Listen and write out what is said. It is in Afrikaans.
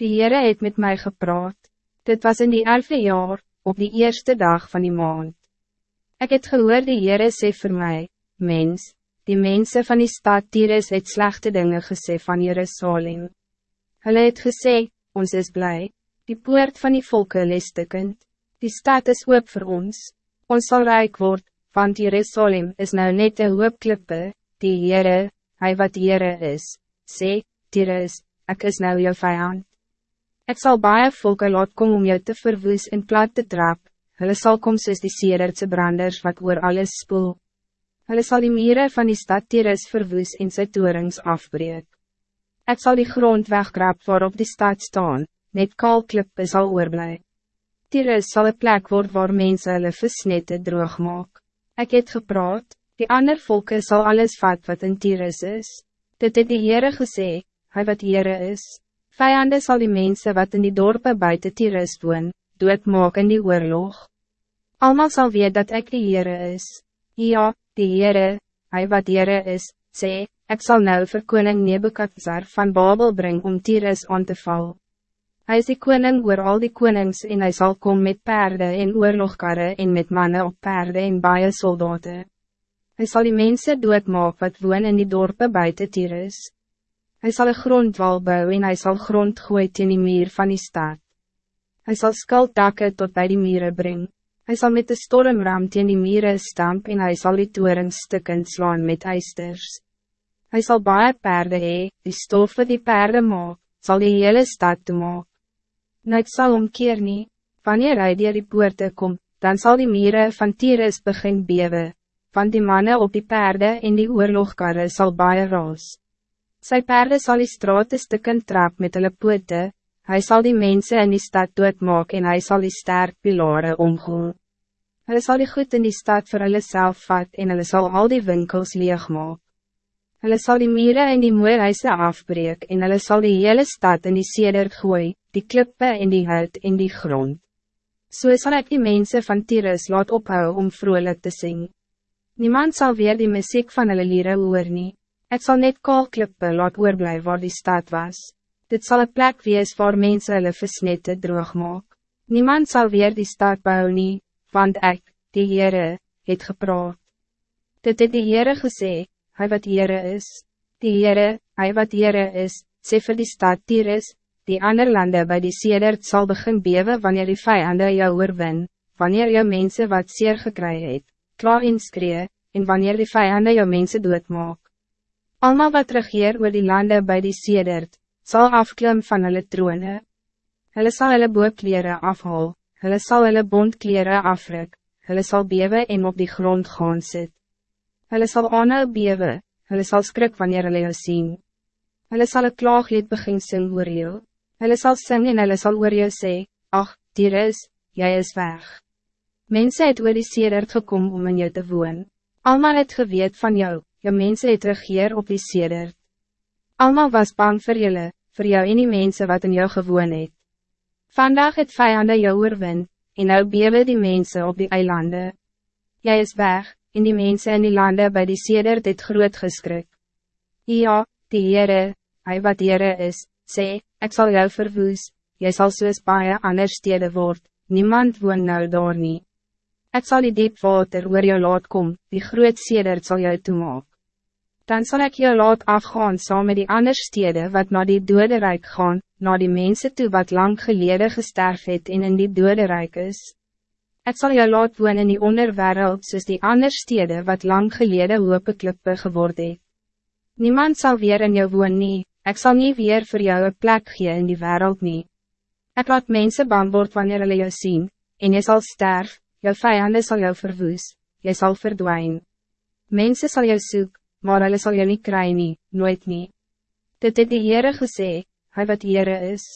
Die Heere het met mij gepraat. Dit was in die elfde jaar, op die eerste dag van die maand. Ik het gehoor die Heere sê vir my, Mens, die mensen van die stad Tyrus het slechte dingen gesê van Jerusalem. Hulle het gesê, ons is blij, die poort van die volke lestikkend, die stad is hoop voor ons, ons zal rijk worden, want Jerusalem is nou net een hoopklippe, die Heere, hy wat Heere is, sê, Tyrus, ek is nou jou vijand. Ik zal baie volke laat kom om jou te verwoes en plat te trap, hulle sal kom soos die sedertse branders wat oor alles spoel. Hulle sal die mieren van die stad Tyrus verwoes en sy torings afbreek. Ik zal die grond wegkrap waarop die stad staan, net kaalklippe sal oorblij. Tyrus sal een plek word waar mense hulle versnette droog maak. Ek het gepraat, die ander volke zal alles vat wat in Tyrus is. Dit het die Heere gesê, hy wat Heere is. Vijanden zal die mensen wat in die dorpen buiten Tyrus woon, doodmaak in die oorlog. Almal zal weet dat ik de Heere is. Ja, die Heere, hij wat Heere is, sê, ik zal nou vir koning Nebukadnezar van Babel brengen om Tyrus aan te val. Hij is die koning oor al die konings en hij zal komen met paarden en oorlogkarre en met mannen op paarden en baie soldaten. Hij zal die mensen doodmaak wat woon in die dorpen buiten Tyrus. Hij zal een grondwal bouwen en hij zal grond gooien in die muur van die stad. Hij zal skulddakke tot bij die muren brengen. Hij zal met de stormram in die muren stamp en hij zal die toeringstukken slaan met ijsters. Hij zal baie paarden hee, die stoffen die paarden maak, zal die hele stad te maak. Nooit zal omkeer nie, wanneer hij die die poorte kom, dan zal die muren van Tyrus begin bewe, van die mannen op die paarden in die oorlogkarre zal baie raas. Sy perde zal die straat stukken trap met hulle poote, hy sal die mensen in die stad doodmaak en hij zal die sterk pilare omgoel. Hulle sal die goed in die stad voor hulle self vat en hulle sal al die winkels leegmaak. Hulle sal die mieren in die mooihuise afbreek en hulle sal die hele stad in die seder gooi, die klippe en die hout in die grond. So sal ek die mensen van Tyrus laat ophou om vrolijk te zingen. Niemand zal weer die muziek van hulle lieren hoor nie. Het zal net kaalklippe laat oorblij waar die stad was. Dit zal een plek wees waar mensen hulle versnette droog maak. Niemand zal weer die stad bouwen nie, want ik, die Heere, het gepraat. Dit het die Heere gesê, hy wat Heere is. Die Heere, hy wat Heere is, sê vir die stad Tyrus, die ander landen bij die sedert zal begin bewe wanneer die vijanden jou oorwin, wanneer jou mensen wat zeer gekry het, klaar inskree, en wanneer die vijanden jou mensen doodmaak. Almal wat regeer oor die landen bij die sedert, zal afklim van hulle troone. Hulle sal hulle boekkleren afhaal, hulle sal hulle bondkleren afruk, hulle sal bewe en op die grond gaan sit. Hulle sal aanhou bewe, hulle sal skrik wanneer hulle jou sien. Hulle sal een klaaglied begin sing oor jou, hulle sal sing en hulle sal oor jou sê, ach, dier is, jy is weg. Mensen het oor die sedert gekom om in jou te woon, almal het geweet van jou, je mensen het regeer op die sedert. Almal was bang voor jullie, voor jou en die mensen wat in jou gewoon het. Vandaag het vijanden jou oorwin, en nou bewe die mensen op die eilanden. Jij is weg, en die mensen in die landen bij die sedert het groot geskrik. Ja, die Heere, hy wat Heere is, sê, ik zal jou verwoes, jy sal soos baie ander stede word, niemand woon nou daar nie. Ek sal die diep water oor jou laat kom, die groot sedert zal jou toemaak dan zal ik je laat afgaan saam met die ander stede wat naar die dode rijk gaan, naar die mensen toe wat lang geleden gesterf het en in die dode rijk is. Ik zal je laat woon in die onderwereld soos die ander stede wat lang geleden hoop klippe geworden het. Niemand zal weer in jou woon nie, ek sal nie weer voor jou een plek gee in die wereld nie. Ek laat mensen bang word wanneer hulle jou sien, en jy sal sterf, jou vijanden zal jou verwoes, jy sal verdwijnen. Mensen zal jou zoeken maar hulle sal jy nie kry nie, nooit nie. Dit het die Heere gesê, hy wat Heere is.